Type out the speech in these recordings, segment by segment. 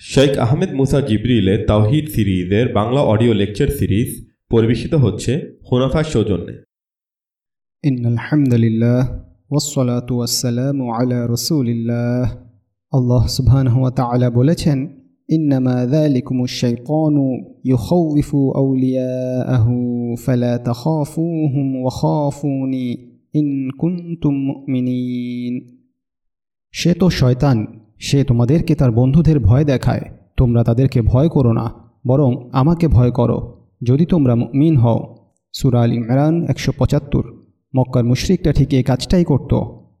শেখ আহমেদ মুসা জিবরিলের তাওহিদ সিরিজের Bangla audio lecture series পরিবেশিত হচ্ছে হুনাফার সৌজন্যে إن الحمد لله والصلاة والسلام على رسول الله আল্লাহ সুবহানাহু ওয়া তাআলা বলেছেন ইন্নামা যালিকুমুশ শাইতানু ইউখাউফু আউলিয়াআহু ফালা তাখাফুহুম ওয়া খাফুনি ইন কুনতুম মুমিনিন সে তো শয়তান সে তোমাদেরকে তার বন্ধুদের ভয় দেখায়। তোমরা তাদেরকে ভয় করো না, বরং আমাকে ভয় করো। যদি তোমরা মিন হও, সূরা আল ইমরান একশো পঁচাত্তর। মক্কার মুশরিকটা ঠিক এই কাজটাই করত।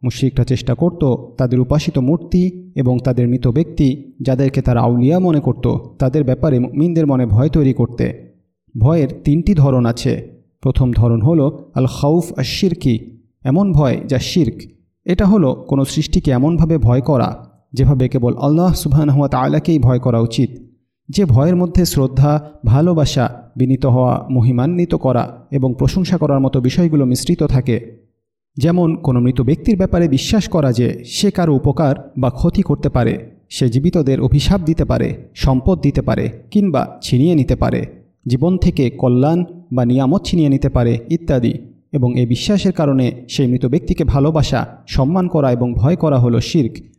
মুশরিকরা চেষ্টা করত তাদের উপাসিত মূর্তি এবং তাদের মৃত ব্যক্তি যাদেরকে তারা আউলিয়া মনে করত, তাদের ব্যাপারে মিনদের মনে ভয় তৈরি করতে। ভয়ের তিনটি ধরন আছে। প্রথম ধরন হলো আল খাউফ শিরকি এমন ভয় যা শির্ক। এটা হলো কোনো সৃষ্টিকে এমনভাবে ভয় করা যেভাবে কেবল আল্লাহ সুবহানাহুয়া তাআলাকেই ভয় করা উচিত, যে ভয়ের মধ্যে শ্রদ্ধা, ভালোবাসা, বিনীত হওয়া, মহিমান্বিত করা এবং প্রশংসা করার মতো বিষয়গুলো মিশ্রিত থাকে। যেমন, কোনো মৃত ব্যক্তির ব্যাপারে বিশ্বাস করা যে সে কারও উপকার বা ক্ষতি করতে পারে, সে জীবিতদের অভিশাপ দিতে পারে, সম্পদ দিতে পারে কিংবা ছিনিয়ে নিতে পারে, জীবন থেকে কল্যাণ বা নিয়ামত ছিনিয়ে নিতে পারে ইত্যাদি এবং এই বিশ্বাসের কারণে সেই মৃত ব্যক্তিকে ভালোবাসা, সম্মান করা এবং ভয় করা হলো শির্ক।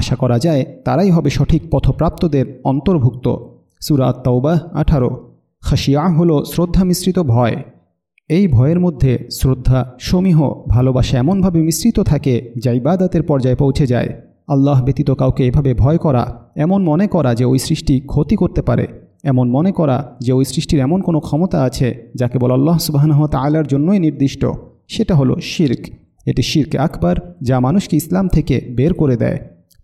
আশা করা যায় তারাই হবে সঠিক পথপ্রাপ্তদের অন্তর্ভুক্ত। সুরাত তৌবা আঠারো। খাসিয়া হল শ্রদ্ধা মিশ্রিত ভয়। এই ভয়ের মধ্যে শ্রদ্ধা, সমীহ, ভালোবাসা এমনভাবে মিশ্রিত থাকে যা ইবাদাতের পর্যায়ে পৌঁছে যায়। আল্লাহ ব্যতীত কাউকে এভাবে ভয় করা, এমন মনে করা যে ওই সৃষ্টি ক্ষতি করতে পারে। এমন মনে করা যে ওই সৃষ্টির এমন কোনো ক্ষমতা আছে যা কেবল আল্লাহ সুবাহানহ তালার জন্যই নির্দিষ্ট। সেটা হলো শির্ক। এটি শির্ক আকবার যা মানুষকে ইসলাম থেকে বের করে দেয়।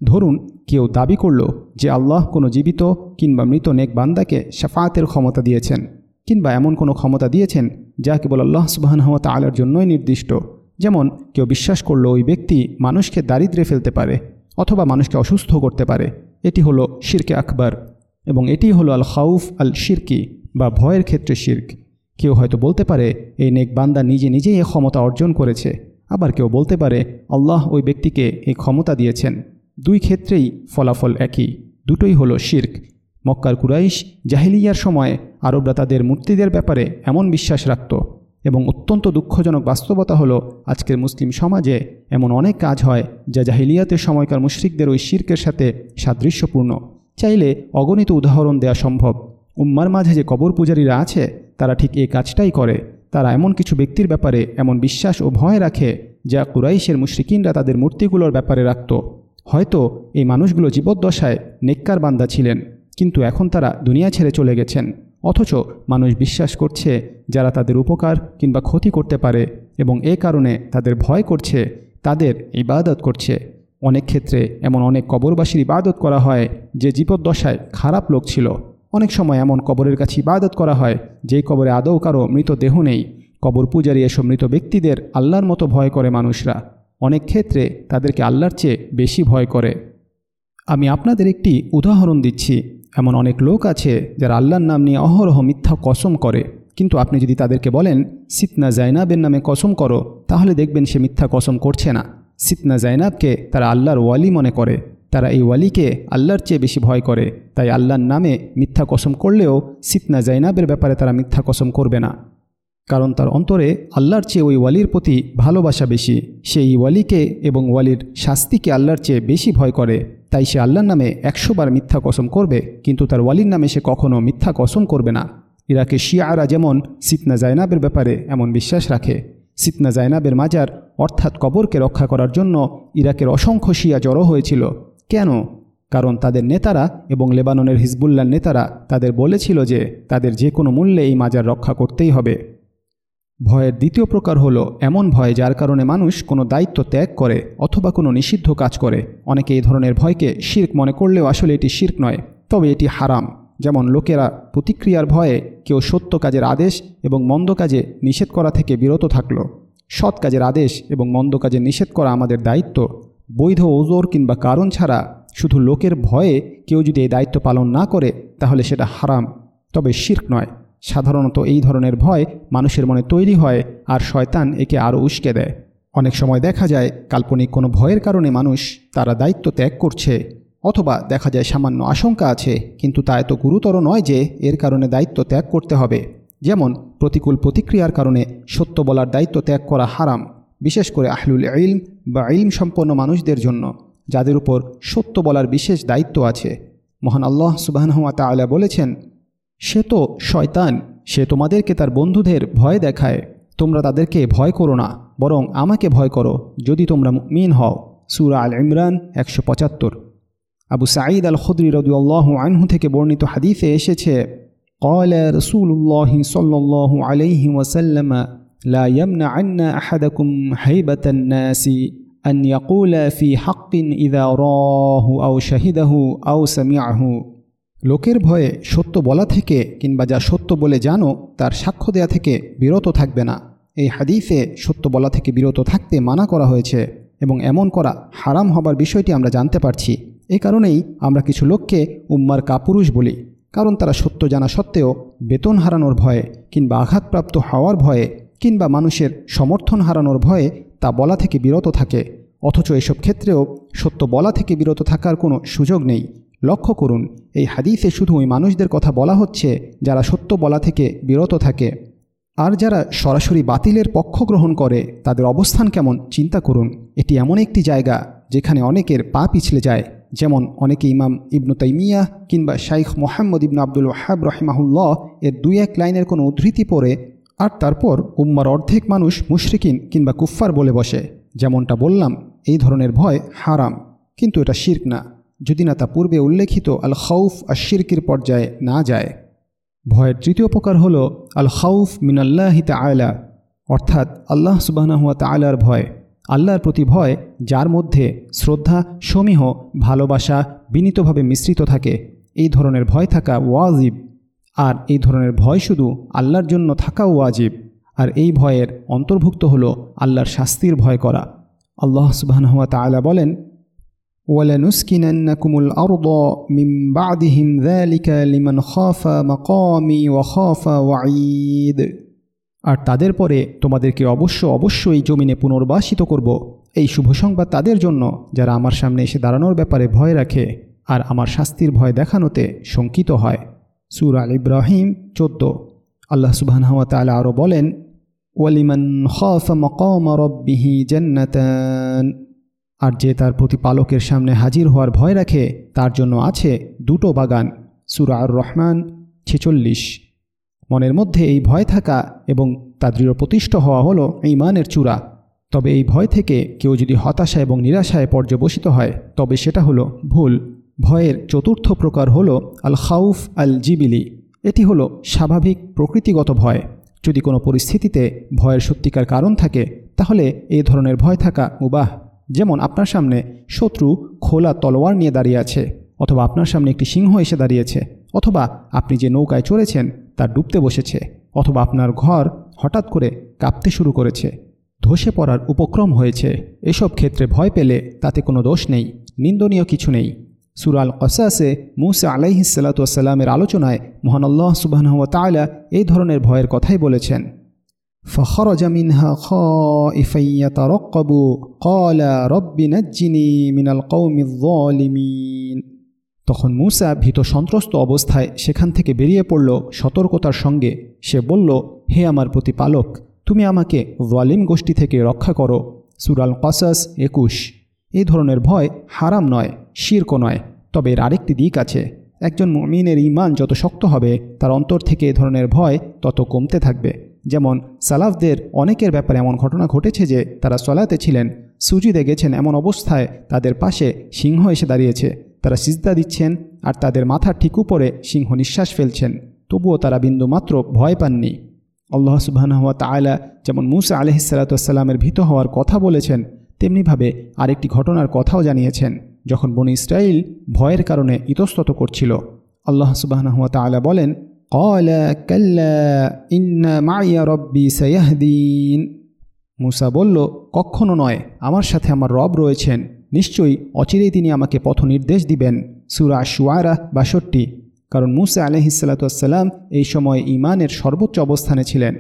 ধরুন, কেউ দাবি করল যে আল্লাহ কোনো জীবিত কিংবা মৃত নেক বান্দাকে সাফাতের ক্ষমতা দিয়েছেন, কিংবা এমন কোনো ক্ষমতা দিয়েছেন যা কেবল আল্লাহ সুবাহানহমত তালার জন্যই নির্দিষ্ট। যেমন, কেউ বিশ্বাস করল ওই ব্যক্তি মানুষকে দারিদ্রে ফেলতে পারে অথবা মানুষকে অসুস্থ করতে পারে। এটি হলো শিরকে আকবর এবং এটি হলো আল খাউফ আল শিরকি বা ভয়ের ক্ষেত্রে শির্ক। কেউ হয়তো বলতে পারে, এই নেক বান্দা নিজে নিজেই এ ক্ষমতা অর্জন করেছে। আবার কেউ বলতে পারে, আল্লাহ ওই ব্যক্তিকে এই ক্ষমতা দিয়েছেন। দুই ক্ষেত্রেই ফলাফল একই। দুটোই হলো শির্ক। মক্কার কুরাইশ জাহিলিয়ার সময় আরবরা তাদের মূর্তিদের ব্যাপারে এমন বিশ্বাস রাখত এবং অত্যন্ত দুঃখজনক বাস্তবতা হলো আজকের মুসলিম সমাজে এমন অনেক কাজ হয় যা জাহিলিয়াতের সময়কার মুশরিকদের ওই শির্কের সাথে সাদৃশ্যপূর্ণ। চাইলে অগণিত উদাহরণ দেওয়া সম্ভব। উম্মার মাঝে যে কবর পূজারীরা আছে, তারা ঠিক এই কাজটাই করে। তারা এমন কিছু ব্যক্তির ব্যাপারে এমন বিশ্বাস ও ভয় রাখে যা কুরাইশের মুশরিকিনরা তাদের মূর্তিগুলোর ব্যাপারে রাখত। হয়তো এই মানুষগুলো জীবদ্দশায় নেককার বান্দা ছিলেন, কিন্তু এখন তারা দুনিয়া ছেড়ে চলে গেছেন। অথচ মানুষ বিশ্বাস করছে যারা তাদের উপকার কিংবা ক্ষতি করতে পারে এবং এ কারণে তাদের ভয় করছে, তাদের ইবাদত করছে। অনেক ক্ষেত্রে এমন অনেক কবরবাসীর ইবাদত করা হয় যে জীবদ্দশায় খারাপ লোক ছিল। অনেক সময় এমন কবরের কাছে ইবাদত করা হয় যেই কবরে আদৌ কারও মৃত দেহ নেই। কবর পূজারী এসব মৃত ব্যক্তিদের আল্লাহর মতো ভয় করে মানুষরা। অনেক ক্ষেত্রে তাদেরকে আল্লাহর চেয়ে বেশি ভয় করে। আমি আপনাদের একটি উদাহরণ দিচ্ছি। এমন অনেক লোক আছে যারা আল্লাহর নাম নিয়ে অহরহ মিথ্যা কসম করে। কিন্তু আপনি যদি তাদেরকে বলেন, সিতনা জাইনাবের নামে কসম করো তাহলে দেখবেন সে মিথ্যা কসম করছে না। সিতনা জাইনাবকে তারা আল্লাহর ওয়ালি মনে করে। তারা এই ওয়ালিকে আল্লাহর চেয়ে বেশি ভয় করে। তাই আল্লাহর নামে মিথ্যা কসম করলেও সিতনা জাইনাবের ব্যাপারে তারা মিথ্যা কসম করবে না। কারণ তার অন্তরে আল্লাহর চেয়ে ওই ওয়ালির প্রতি ভালোবাসা বেশি। সে এই ওয়ালিকে এবং ওয়ালির শাস্তিকে আল্লাহর চেয়ে বেশি ভয় করে। তাই সে আল্লাহর নামে একশোবার মিথ্যা কসম করবে, কিন্তু তার ওয়ালির নামে সে কখনও মিথ্যা কসম করবে না। ইরাকে শিয়ারা যেমন সিতনা জায়নাবের ব্যাপারে এমন বিশ্বাস রাখে। সিতনা জায়নাবের মাজার, অর্থাৎ কবরকে রক্ষা করার জন্য ইরাকের অসংখ্য শিয়া জড়ো হয়েছিল। কেন? কারণ তাদের নেতারা এবং লেবাননের হিজবুল্লার নেতারা তাদের বলেছিল যে তাদের যে কোনো মূল্যে এই মাজার রক্ষা করতেই হবে। ভয়ের দ্বিতীয় প্রকার হলো এমন ভয় যার কারণে মানুষ কোনো দায়িত্ব ত্যাগ করে অথবা কোনো নিষিদ্ধ কাজ করে। অনেকে এই ধরনের ভয়কে শির্ক মনে করলেও আসলে এটি শির্ক নয়, তবে এটি হারাম। যেমন লোকেরা প্রতিক্রিয়ার ভয়ে কেউ সত্য কাজের আদেশ এবং মন্দ কাজে নিষেধ করা থেকে বিরত থাকল। সৎ কাজের আদেশ এবং মন্দ কাজে নিষেধ করা আমাদের দায়িত্ব। বৈধ ওজোর কিংবা কারণ ছাড়া শুধু লোকের ভয়ে কেউ যদি এই দায়িত্ব পালন না করে, তাহলে সেটা হারাম, তবে শির্ক নয়। সাধারণত এই ধরনের ভয় মানুষের মনে তৈরি হয় আর শয়তান একে আরও উস্কে দেয়। অনেক সময় দেখা যায় কাল্পনিক কোনো ভয়ের কারণে মানুষ তারা দায়িত্ব ত্যাগ করছে অথবা দেখা যায় সামান্য আশঙ্কা আছে, কিন্তু তা এত গুরুতর নয় যে এর কারণে দায়িত্ব ত্যাগ করতে হবে। যেমন প্রতিকূল প্রতিক্রিয়ার কারণে সত্য বলার দায়িত্ব ত্যাগ করা হারাম, বিশেষ করে আহলুল ইলম বা ইলম সম্পন্ন মানুষদের জন্য, যাদের উপর সত্য বলার বিশেষ দায়িত্ব আছে। মহান আল্লাহ সুবাহনুয়া তালা বলেছেন সে তো শয়তান সে তোমাদেরকে তার বন্ধুদের ভয় দেখায় তোমরা তাদেরকে ভয় করো না বরং আমাকে ভয় করো যদি তোমরা মিন হও সুরা আল ইমরান একশো পঁচাত্তর আবু সাঈদ আল খুদ্রি রদুল্লাহ আনহু থেকে বর্ণিত হাদিসে এসেছে قال رسول الله صلى الله عليه وسلم لا يمنعن أحدكم هيبة الناس أن يقول في حق إذا راه أو شهده أو سمعه লোকের ভয়ে সত্য বলা থেকে কিংবা যা সত্য বলে জানো, তার সাক্ষ্য দেয়া থেকে বিরত থাকবে না। এই হাদিসে সত্য বলা থেকে বিরত থাকতে মানা করা হয়েছে এবং এমন করা হারাম হবার বিষয়টি আমরা জানতে পারছি। এ কারণেই আমরা কিছু লোককে উম্মার কাপুরুষ বলি, কারণ তারা সত্য জানা সত্ত্বেও বেতন হারানোর ভয়ে কিংবা আঘাতপ্রাপ্ত হওয়ার ভয়ে কিংবা মানুষের সমর্থন হারানোর ভয়ে তা বলা থেকে বিরত থাকে। অথচ এসব ক্ষেত্রেও সত্য বলা থেকে বিরত থাকার কোনো সুযোগ নেই। লক্ষ্য করুন, এই হাদিসে শুধু ওই মানুষদের কথা বলা হচ্ছে যারা সত্য বলা থেকে বিরত থাকে। আর যারা সরাসরি বাতিলের পক্ষ গ্রহণ করে, তাদের অবস্থান কেমন চিন্তা করুন। এটি এমন একটি জায়গা যেখানে অনেকের পা পিছলে যায়, যেমন অনেকে ইমাম ইবনু তাইমিয়া কিংবা শাইখ মোহাম্মদ ইবনু আব্দুল ওয়াহাব রহিমাহুল্লাহ এর দুই এক লাইনের কোনো উদ্ধৃতি পড়ে, আর তারপর উম্মার অর্ধেক মানুষ মুশরিকিন কিংবা কুফফার বলে বসে। যেমনটা বললাম, এই ধরনের ভয় হারাম, কিন্তু এটা শির্ক না। যদি না তা পূর্বে উল্লেখিত আল খাউফ আর শিরকির পর্যায়ে না যায়। ভয়ের তৃতীয় প্রকার হল আল খাউফ মিনাল্লাহ আয়লা অর্থাৎ আল্লাহ সুবাহনাহুয়া তালার ভয়। আল্লাহর প্রতি ভয়, যার মধ্যে শ্রদ্ধা, সমীহ, ভালোবাসা বিনীতভাবে মিশ্রিত থাকে, এই ধরনের ভয় থাকা ওয়াজিব। আর এই ধরনের ভয় শুধু আল্লাহর জন্য থাকা ওয়াজিব। আর এই ভয়ের অন্তর্ভুক্ত হল আল্লাহর শাস্তির ভয় করা। আল্লাহ সুবাহনহুয়া তালা বলেন ولنسكننكم الأرض من بعدهم ذلك لمن خاف مقامي وخاف وعيد আর তাদের পরে তোমাদেরকে অবশ্য অবশ্যই জমিনে পুনর্বাসিত করব এই শুভ সংবাদ তাদের জন্য যারা আমার সামনে এসে দাঁড়ানোর ব্যাপারে ভয় রাখে আর আমার শাস্তির ভয় দেখানোতে শঙ্কিত হয় সুর আল ইব্রাহিম চোদ্দ আল্লাহ সুবাহ তালা আরও বলেন ওয়ালিমান খফ মকম রব্বিহি জান্নাতান আর যে তার প্রতিপালকের সামনে হাজির হওয়ার ভয় রাখে, তার জন্য আছে দুটো বাগান। সুরা আর রহমান ছেচল্লিশ। মনের মধ্যে এই ভয় থাকা এবং তা দৃঢ় প্রতিষ্ঠ হওয়া হলো ইমানের চূড়া। তবে এই ভয় থেকে কেউ যদি হতাশা এবং নিরাশায় পর্যবসিত হয়, তবে সেটা হলো ভুল। ভয়ের চতুর্থ প্রকার হল আল খাউফ আল জিবিলি এটি হলো স্বাভাবিক প্রকৃতিগত ভয়। যদি কোনো পরিস্থিতিতে ভয়ের সত্যিকার কারণ থাকে, তাহলে এই ধরনের ভয় থাকা উবাহ যেমন আপনার সামনে শত্রু খোলা তলোয়ার নিয়ে দাঁড়িয়ে আছে, অথবা আপনার সামনে একটি সিংহ এসে দাঁড়িয়েছে, অথবা আপনি যে নৌকায় চড়েছেন তা ডুবতে বসেছে, অথবা আপনার ঘর হঠাৎ করে কাঁপতে শুরু করেছে, ধসে পড়ার উপক্রম হয়েছে। এসব ক্ষেত্রে ভয় পেলে তাতে কোনো দোষ নেই, নিন্দনীয় কিছু নেই। সুরাল কসাসে মুসা আলাইহিসাল্লাতুয়াসাল্লামের আলোচনায় মহানাল্লাহ সুবাহ তালা এই ধরনের ভয়ের কথাই বলেছেন। فخرج منها خائفا يترقب قال رب نجني من القوم الظالمين তখন মুসা ভীত সন্ত্রস্ত অবস্থায় সেখান থেকে বেরিয়ে পড়ল সতর্কতার সঙ্গে সে বলল হে আমার প্রতিপালক তুমি আমাকে ওয়ালিম গোষ্ঠী থেকে রক্ষা করো সুরাল কাসাস একুশ এই ধরনের ভয় হারাম নয় শির্ক নয় তবে এর আরেকটি দিক আছে একজন মমিনের ইমান যত শক্ত হবে তার অন্তর থেকে এ ধরনের ভয় তত কমতে থাকবে যেমন সালাফদের অনেকের ব্যাপারে এমন ঘটনা ঘটেছে যে তারা সলাতে ছিলেন, সুজিদে গেছেন এমন অবস্থায় তাদের পাশে সিংহ এসে দাঁড়িয়েছে। তারা সিজদা দিচ্ছেন আর তাদের মাথার ঠিক উপরে সিংহ নিঃশ্বাস ফেলছেন। তবুও তারা বিন্দুমাত্র ভয় পাননি। আল্লাহ সুবাহানুয়া তায়লা যেমন মুসা আলহিসাল্লামের ভীত হওয়ার কথা বলেছেন, তেমনিভাবে আরেকটি ঘটনার কথাও জানিয়েছেন, যখন বনি ইসরাইল ভয়ের কারণে ইতস্তত করছিল। আল্লাহ সুবাহ তালা বলেন কলা কাল্লা ইন্না মাইয়া রব্বি সায়াহদিন মুসা বলল, কখনো নয়, আমার সাথে আমার রব রয়েছেন। নিশ্চয়ই অচিরেই তিনি আমাকে পথ নির্দেশ দিবেন। সুরা সুয়ারা বাষট্টি। কারণ মুসা আলহিসাল্লাতুয়াসাল্লাম এই সময় ইমানের সর্বোচ্চ অবস্থানে ছিলেন।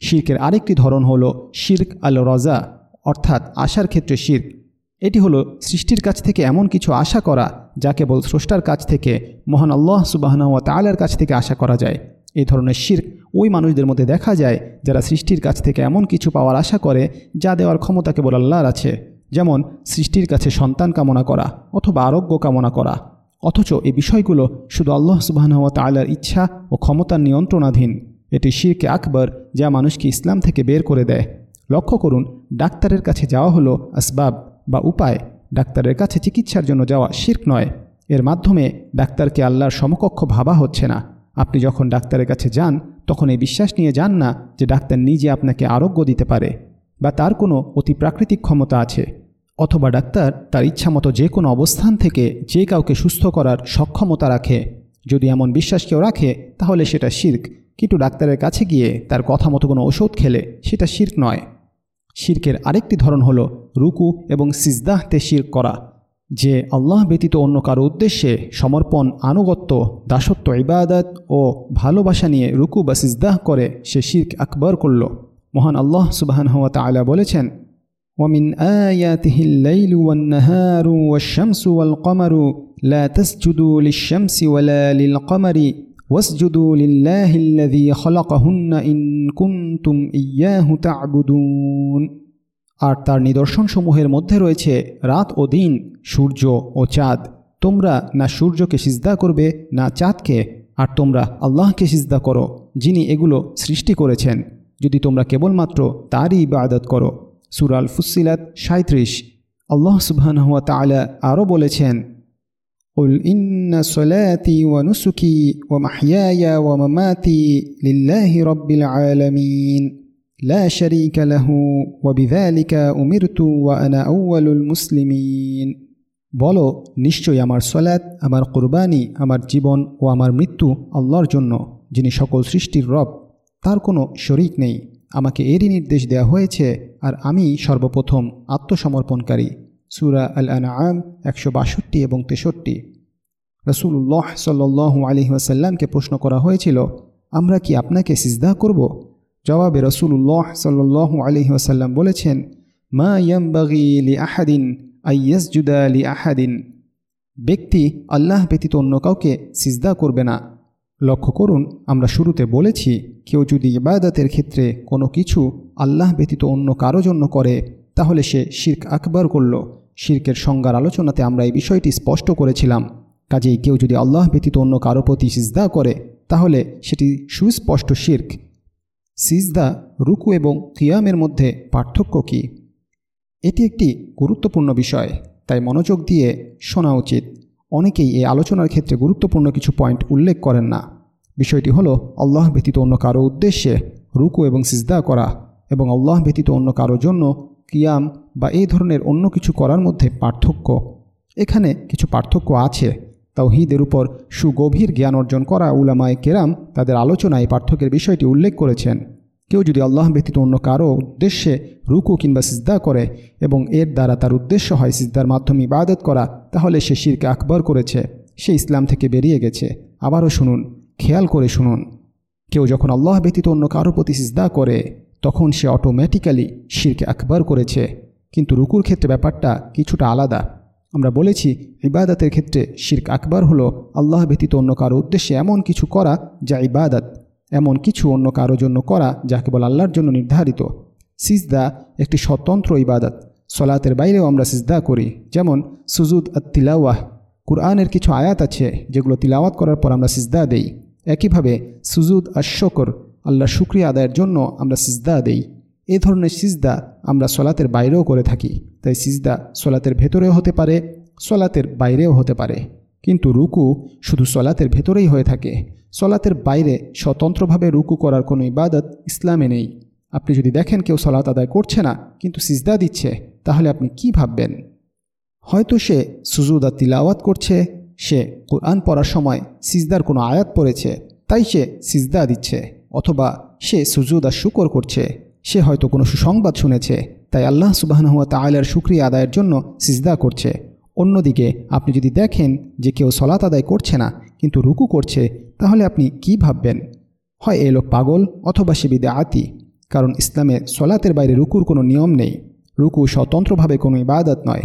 শির্কের আরেকটি ধরন হল শির্ক আল রজা অর্থাৎ আশার ক্ষেত্রে শির্ক। এটি হলো সৃষ্টির কাছ থেকে এমন কিছু আশা করা যা কেবল স্রষ্টার কাছ থেকে, মহান আল্লাহ সুবাহনাওয়া তালার কাছ থেকে আশা করা যায়। এই ধরনের শির্ক ওই মানুষদের মধ্যে দেখা যায় যারা সৃষ্টির কাছ থেকে এমন কিছু পাওয়ার আশা করে যা দেওয়ার ক্ষমতা কেবল আল্লাহর আছে। যেমন সৃষ্টির কাছে সন্তান কামনা করা অথবা আরোগ্য কামনা করা। অথচ এই বিষয়গুলো শুধু আল্লাহ সুবাহনাওয়া তালার ইচ্ছা ও ক্ষমতার নিয়ন্ত্রণাধীন। এটি শিরকে আকবর যা মানুষকে ইসলাম থেকে বের করে দেয়। লক্ষ্য করুন, ডাক্তারের কাছে যাওয়া হলো আসবাব। বা উপায় ডাক্তারের কাছে চিকিৎসার জন্য যাওয়া শির্ক নয়। এর মাধ্যমে ডাক্তারকে আল্লাহর সমকক্ষ ভাবা হচ্ছে না। আপনি যখন ডাক্তারের কাছে যান, তখন এই বিশ্বাস নিয়ে যান না যে ডাক্তার নিজে আপনাকে আরোগ্য দিতে পারে বা তার কোনো অতি প্রাকৃতিক ক্ষমতা আছে। অথবা ডাক্তার তার ইচ্ছামতো যে কোনো অবস্থান থেকে যে কাউকে সুস্থ করার সক্ষমতা রাখে। যদি এমন বিশ্বাস কেউ রাখে, তাহলে সেটা শির্ক। কিন্তু ডাক্তারের কাছে গিয়ে তার কথা মতো কোনো ওষুধ খেলে, সেটা শির্ক নয়। শির্কের আরেকটি ধরন হলো রুকু এবং সিজদাহতে শির্ক করা যে আল্লাহ ব্যতীত অন্য কারো উদ্দেশ্যে সমর্পণ আনুগত্য দাসত্ব ইবাদত ও ভালোবাসা নিয়ে রুকু বা সিজদাহ করে সে শির্ক আকবর করল মহান আল্লাহ সুবাহান হওয়া তালা বলেছেন ومن آياته الليل والنهار والشمس والقمر لا تسجدوا للشمس ولا للقمر واسجدوا لله الذي خلقهن إن كنتم إياه تعبدون আর তার নিদর্শনসমূহের মধ্যে রয়েছে রাত ও দিন সূর্য ও চাঁদ তোমরা না সূর্যকে সিজদা করবে না চাঁদকে আর তোমরা আল্লাহকে সিজদা করো যিনি এগুলো সৃষ্টি করেছেন যদি তোমরা কেবলমাত্র তারই ইবাদত করো সুরাল ফুসিলাত সাঁত্রিশ আল্লাহ সুবহানাহুয়া তালা আরও বলেছেন قل إن صلاتي ونسكي ومحياي ومماتي لله رب العالمين لا شريك له وبذلك أمرت وأنا أول المسلمين বলো নিশ্চয়ই আমার সলাৎ আমার কোরবানি আমার জীবন ও আমার মৃত্যু আল্লাহর জন্য যিনি সকল সৃষ্টির রব তার কোনো শরিক নেই আমাকে এরই নির্দেশ দেওয়া হয়েছে আর আমি সর্বপ্রথম আত্মসমর্পণকারী সুরা আল আনআম একশো বাষট্টি এবং তেষট্টি রসুল্লাহ সাল্লু আলহি ওয়াসাল্লামকে প্রশ্ন করা হয়েছিল আমরা কি আপনাকে সিজদা করব জবাবে রসুল্লাহ সাল্লু আলহি ওয়াসাল্লাম বলেছেন, মা ইয়ামবাগি লি আহাদিন আইয়াসজুদা লি আহাদিন ব্যক্তি আল্লাহ ব্যতীত অন্য কাউকে সিজদা করবে না। লক্ষ্য করুন, আমরা শুরুতে বলেছি, কেউ যদি ইবাদতের ক্ষেত্রে কোনো কিছু আল্লাহ ব্যতীত অন্য কারও জন্য করে, তাহলে সে শির্ক আকবর করল। শির্কের সংজ্ঞার আলোচনাতে আমরা এই বিষয়টি স্পষ্ট করেছিলাম। কাজেই কেউ যদি আল্লাহ ব্যতীত অন্য কারও প্রতি সিজদা করে, তাহলে সেটি সুস্পষ্ট শির্ক। সিজদা, রুকু এবং কিয়ামের মধ্যে পার্থক্য কী? এটি একটি গুরুত্বপূর্ণ বিষয়, তাই মনোযোগ দিয়ে শোনা উচিত। অনেকেই এই আলোচনার ক্ষেত্রে গুরুত্বপূর্ণ কিছু পয়েন্ট উল্লেখ করেন না। বিষয়টি হলো, আল্লাহ ব্যতীত অন্য কারও উদ্দেশ্যে রুকু এবং সিজদা করা এবং আল্লাহ ব্যতীত অন্য কারোর জন্য কিয়াম বা এই ধরনের অন্য কিছু করার মধ্যে পার্থক্য। এখানে কিছু পার্থক্য আছে। তাওহিদের উপর সুগভীর জ্ঞান অর্জন করা উলামায় কেরাম তাদের আলোচনায় পার্থক্যের বিষয়টি উল্লেখ করেছেন। কেউ যদি আল্লাহ ব্যতীত অন্য কারও উদ্দেশ্যে রুকু কিংবা সিজদা করে এবং এর দ্বারা তার উদ্দেশ্য হয় সিজদার মাধ্যমে ইবাদত করা, তাহলে সে শিরকে আকবর করেছে, সে ইসলাম থেকে বেরিয়ে গেছে। আবারও শুনুন, খেয়াল করে শুনুন। কেউ যখন আল্লাহ ব্যতীত অন্য কারও প্রতি সিজদা করে, তখন সে অটোমেটিক্যালি শিরকে আকবর করেছে। কিন্তু রুকুর ক্ষেত্রে ব্যাপারটা কিছুটা আলাদা। আমরা বলেছি, ইবাদতের ক্ষেত্রে শির্ক আকবর হলো আল্লাহ ব্যতীত অন্য কারও উদ্দেশ্যে এমন কিছু করা যা ইবাদত, এমন কিছু অন্য কারও জন্য করা যা কেবল আল্লাহর জন্য নির্ধারিত। সিজদা একটি স্বতন্ত্র ইবাদত। সলাতের বাইরেও আমরা সিজদা করি, যেমন সুজুদ তিলাওয়াহ কুরআনের কিছু আয়াত আছে যেগুলো তিলাওয়াত করার পর আমরা সিজদা দেই। একইভাবে সুজুদ আশকর আল্লাহ শুক্রিয়া আদায়ের জন্য আমরা সিজদা দেই। এ ধরনের সিজদা আমরা সলাতের বাইরেও করে থাকি। তাই সিজদা সলাতের ভেতরেও হতে পারে, সলাতের বাইরেও হতে পারে। কিন্তু রুকু শুধু সলাতের ভেতরেই হয়ে থাকে। সলাতের বাইরে স্বতন্ত্রভাবে রুকু করার কোনো ইবাদত ইসলামে নেই। আপনি যদি দেখেন কেউ সলাত আদায় করছে না, কিন্তু সিজদা দিচ্ছে, তাহলে আপনি কি ভাববেন? হয়তো সে সুজুদা তিলাওয়াত করছে, সে কোরআন পড়ার সময় সিজদার কোনো আয়াত পড়েছে, তাই সে সিজদা দিচ্ছে, অথবা সে সুজুদ শুকর করছে। সে হয়তো কোনো সুসংবাদ শুনেছে, তাই আল্লাহ সুবাহনুয়া তাইলার শুক্রিয়া আদায়ের জন্য সিজদা করছে। অন্যদিকে আপনি যদি দেখেন যে কেউ সলাত আদায় করছে না, কিন্তু রুকু করছে, তাহলে আপনি কি ভাববেন? হয় এ লোক পাগল অথবা সে বিদে আতি কারণ ইসলামে সলাতের বাইরে রুকুর কোনো নিয়ম নেই। রুকু স্বতন্ত্রভাবে কোনো ইবাদত নয়।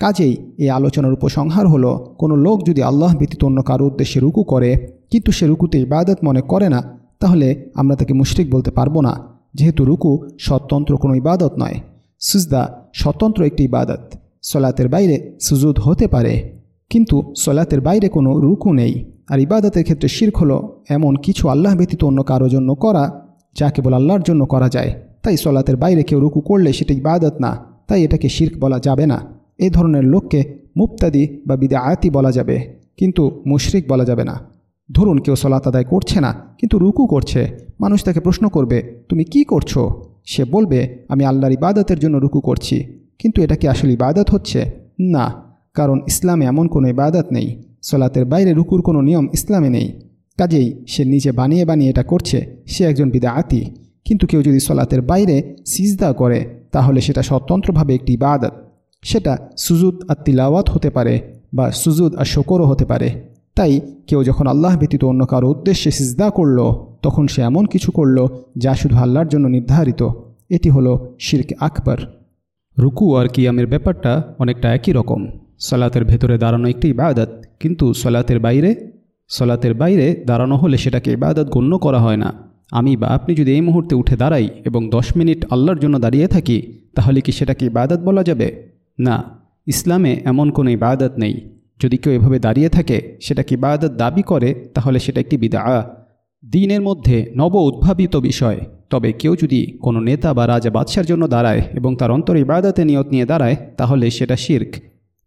কাজেই এই আলোচনার উপসংহার হলো, কোনো লোক যদি আল্লাহ ব্যতীত অন্য কারও উদ্দেশ্যে রুকু করে, কিন্তু সে রুকুতে ইবাদত মনে করে না, তাহলে আমরা তাকে মুশরিক বলতে পারব না। যেহেতু রুকু স্বতন্ত্র কোনো ইবাদত নয়, সুজদা স্বতন্ত্র একটি ইবাদত। সলাতের বাইরে সুজুদ হতে পারে, কিন্তু সলাতের বাইরে কোনো রুকু নেই। আর ইবাদতের ক্ষেত্রে শির্ক হলো এমন কিছু আল্লাহ ব্যতীত অন্য কারও জন্য করা, যা কেবল আল্লাহর জন্য করা যায়। তাই সলাতের বাইরে কেউ রুকু করলে সেটা ইবাদত না, তাই এটাকে শির্ক বলা যাবে না। এই ধরনের লোককে মুক্তাদি বা বিদে আয়াতি বলা যাবে, কিন্তু মুশরিক বলা যাবে না। ধরুন কেউ সলাত আদায় করছে না, কিন্তু রুকু করছে। মানুষ তাকে প্রশ্ন করবে, তুমি কি করছ? সে বলবে, আমি আল্লাহর ইবাদতের জন্য রুকু করছি। কিন্তু এটা কি আসলে ইবাদত হচ্ছে? না, কারণ ইসলামে এমন কোনো ইবাদত নেই। সলাতের বাইরে রুকুর কোনো নিয়ম ইসলামে নেই। কাজেই সে নিজে বানিয়ে বানিয়ে এটা করছে, সে একজন বিদায়াতি কিন্তু কেউ যদি সলাতের বাইরে সিজদা করে, তাহলে সেটা স্বতন্ত্রভাবে একটি ইবাদত। সেটা সুজুদ আর তিলাওয়াত হতে পারে বা সুজুদ আর শকরও হতে পারে। তাই কেউ যখন আল্লাহ ব্যতীত অন্য কারও উদ্দেশ্যে সিজদা করল, তখন সে এমন কিছু করল যা শুধু আল্লাহর জন্য নির্ধারিত। এটি হলো শির্ক আকবর। রুকু আর কিয়ামের ব্যাপারটা অনেকটা একই রকম। সলাতের ভেতরে দাঁড়ানো একটি ইবাদত, কিন্তু সলাতের বাইরে সলাতের বাইরে দাঁড়ানো হলে সেটাকে ইবাদত গণ্য করা হয় না। আমি বা আপনি যদি এই মুহূর্তে উঠে দাঁড়াই এবং দশ মিনিট আল্লাহর জন্য দাঁড়িয়ে থাকি, তাহলে কি সেটাকে ইবাদত বলা যাবে? না, ইসলামে এমন কোনো ইবাদত নেই। যদি কেউ এভাবে দাঁড়িয়ে থাকে সেটাকে ইবাদত দাবি করে? তাহলে সেটা একটি বিদা দিনের মধ্যে নব উদ্ভাবিত বিষয়। তবে কেউ যদি কোনো নেতা বা রাজা বাদশার জন্য দাঁড়ায় এবং তার অন্তর ইবাদতে নিয়ত নিয়ে দাঁড়ায়, তাহলে সেটা শির্ক।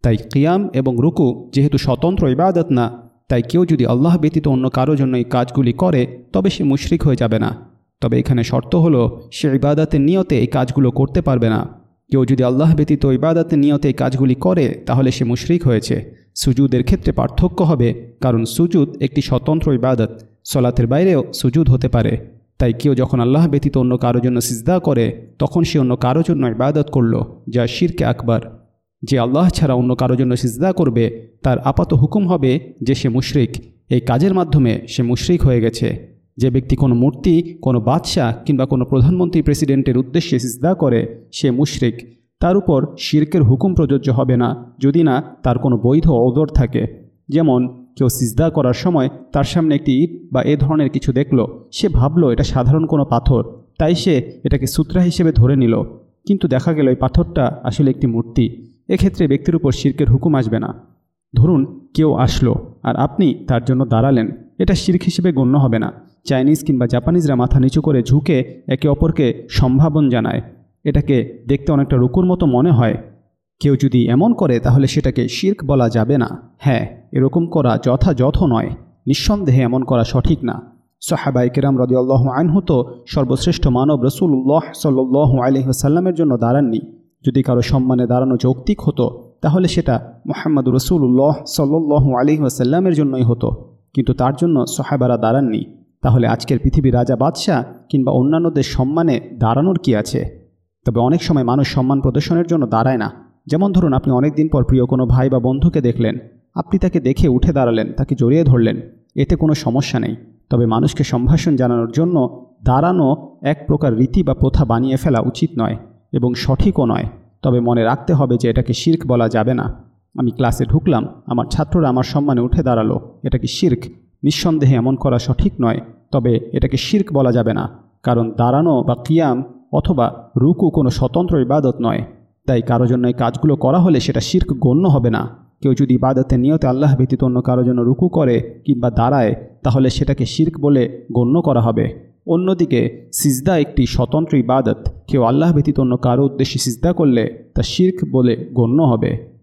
তাই কিয়াম এবং রুকু যেহেতু স্বতন্ত্র ইবাদত না, তাই কেউ যদি আল্লাহ ব্যতীত অন্য কারও জন্য এই কাজগুলি করে, তবে সে মুশরিক হয়ে যাবে না। তবে এখানে শর্ত হলো, সে ইবাদতের নিয়তে এই কাজগুলো করতে পারবে না। কেউ যদি আল্লাহ ব্যতীত ইবাদতের নিয়তে এই কাজগুলি করে, তাহলে সে মুশরিক হয়েছে। সুজুদের ক্ষেত্রে পার্থক্য হবে, কারণ সুজুদ একটি স্বতন্ত্র ইবাদত, সলাতের বাইরেও সুজুদ হতে পারে। তাই কেউ যখন আল্লাহ ব্যতীত অন্য কারোর জন্য সিজদা করে, তখন সে অন্য কারোর জন্য ইবাদত করল, যা শিরকে আকবার। যে আল্লাহ ছাড়া অন্য কারোর জন্য সিজদা করবে, তার আপাত হুকুম হবে যে সে মুশরিক। এই কাজের মাধ্যমে সে মুশরিক হয়ে গেছে। যে ব্যক্তি কোনো মূর্তি, কোনো বাদশাহ কিংবা কোনো প্রধানমন্ত্রী প্রেসিডেন্টের উদ্দেশ্যে সিজদা করে, সে মুশরিক। তার উপর শির্কের হুকুম প্রযোজ্য হবে না, যদি না তার কোনো বৈধ অদর থাকে। যেমন, কেউ সিজদা করার সময় তার সামনে একটি ইট বা এ ধরনের কিছু দেখল। সে ভাবল, এটা সাধারণ কোনো পাথর। তাই সে এটাকে সূত্রা হিসেবে ধরে নিল। কিন্তু দেখা গেল, এই পাথরটা আসলে একটি মূর্তি। এক্ষেত্রে ব্যক্তির উপর শির্কের হুকুম আসবে না। ধরুন, কেউ আসলো, আর আপনি তার জন্য দাঁড়ালেন। এটা শির্ক হিসেবে গণ্য হবে না। চাইনিজ কিংবা জাপানিজরা মাথা নিচু করে ঝুঁকে একে অপরকে সম্ভাবন জানায়। এটাকে দেখতে অনেকটা রুকুর মতো মনে হয়। কেউ যদি এমন করে, তাহলে সেটাকে শির্ক বলা যাবে না। হ্যাঁ এরকম করা যথাযথ নয়। নিঃসন্দেহে এমন করা সঠিক না। সাহাবাই কেরাম রদিয়াল্লাহ আনহু তো সর্বশ্রেষ্ঠ মানব রসুল্লাহ সাল্লাহ আলহিহাসাল্লামের জন্য দাঁড়াননি। যদি কারও সম্মানে দাঁড়ানো যৌক্তিক হতো, তাহলে সেটা মোহাম্মদ রসুল্লাহ সাল্লাহ আলহিহাসাল্লামের জন্যই হতো। কিন্তু তার জন্য সাহাবারা দাঁড়াননি। তাহলে আজকের পৃথিবী রাজা, বাদশাহ কিংবা অন্যান্যদের সম্মানে দাঁড়ানোর কি আছে? তবে অনেক সময় মানুষ সম্মান প্রদর্শনের জন্য দাঁড়ায় না। যেমন ধরুন, আপনি অনেক দিন পর প্রিয় কোনো ভাই বা বন্ধুকে দেখলেন। আপনি তাকে দেখে উঠে দাঁড়ালেন, তাকে জড়িয়ে ধরলেন। এতে কোনো সমস্যা নেই। তবে মানুষকে সম্ভাষণ জানানোর জন্য দাঁড়ানো এক প্রকার রীতি বা প্রথা বানিয়ে ফেলা উচিত নয় এবং সঠিকও নয়। তবে মনে রাখতে হবে যে এটাকে শির্ক বলা যাবে না। আমি ক্লাসে ঢুকলাম, আমার ছাত্ররা আমার সম্মানে উঠে দাঁড়াল। এটা কি শির্ক? নিঃসন্দেহে এমন করা সঠিক নয়। তবে এটাকে শির্ক বলা যাবে না। কারণ দাঁড়ানো বা কিয়াম অথবা রুকু কোনো স্বতন্ত্র ইবাদত নয়। তাই কারও জন্য এই কাজগুলো করা হলে সেটা শির্ক গণ্য হবে না। কেউ যদি ইবাদতের নিয়তে আল্লাহ ব্যতীত অন্য কারও জন্য রুকু করে কিংবা দাঁড়ায়, তাহলে সেটাকে শির্ক বলে গণ্য করা হবে। অন্যদিকে, সিজদা একটি স্বতন্ত্র ইবাদত। কেউ আল্লাহ ব্যতীত অন্য কারও উদ্দেশ্যে সিজদা করলে তা শির্ক বলে গণ্য হবে।